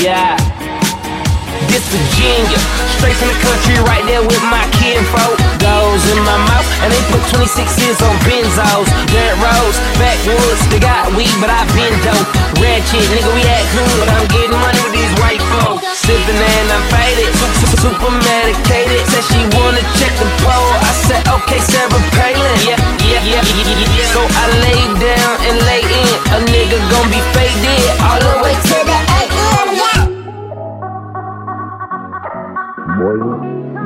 Yeah. This Virginia, straight from the country, right there with my kinfolk. Goes in my mouth, and they put 26s on benzos. Dirt roads, backwoods, they got weed, but I've been dope. Ratchet, nigga, we act cool, but I'm getting money with these white folks. Sipping and I'm faded, super, super medicated. Said she wanna check the pole, I said, okay, Sarah Palin. Yeah, yeah, yeah, yeah. So I lay down and lay in, a nigga gon' be faded. 我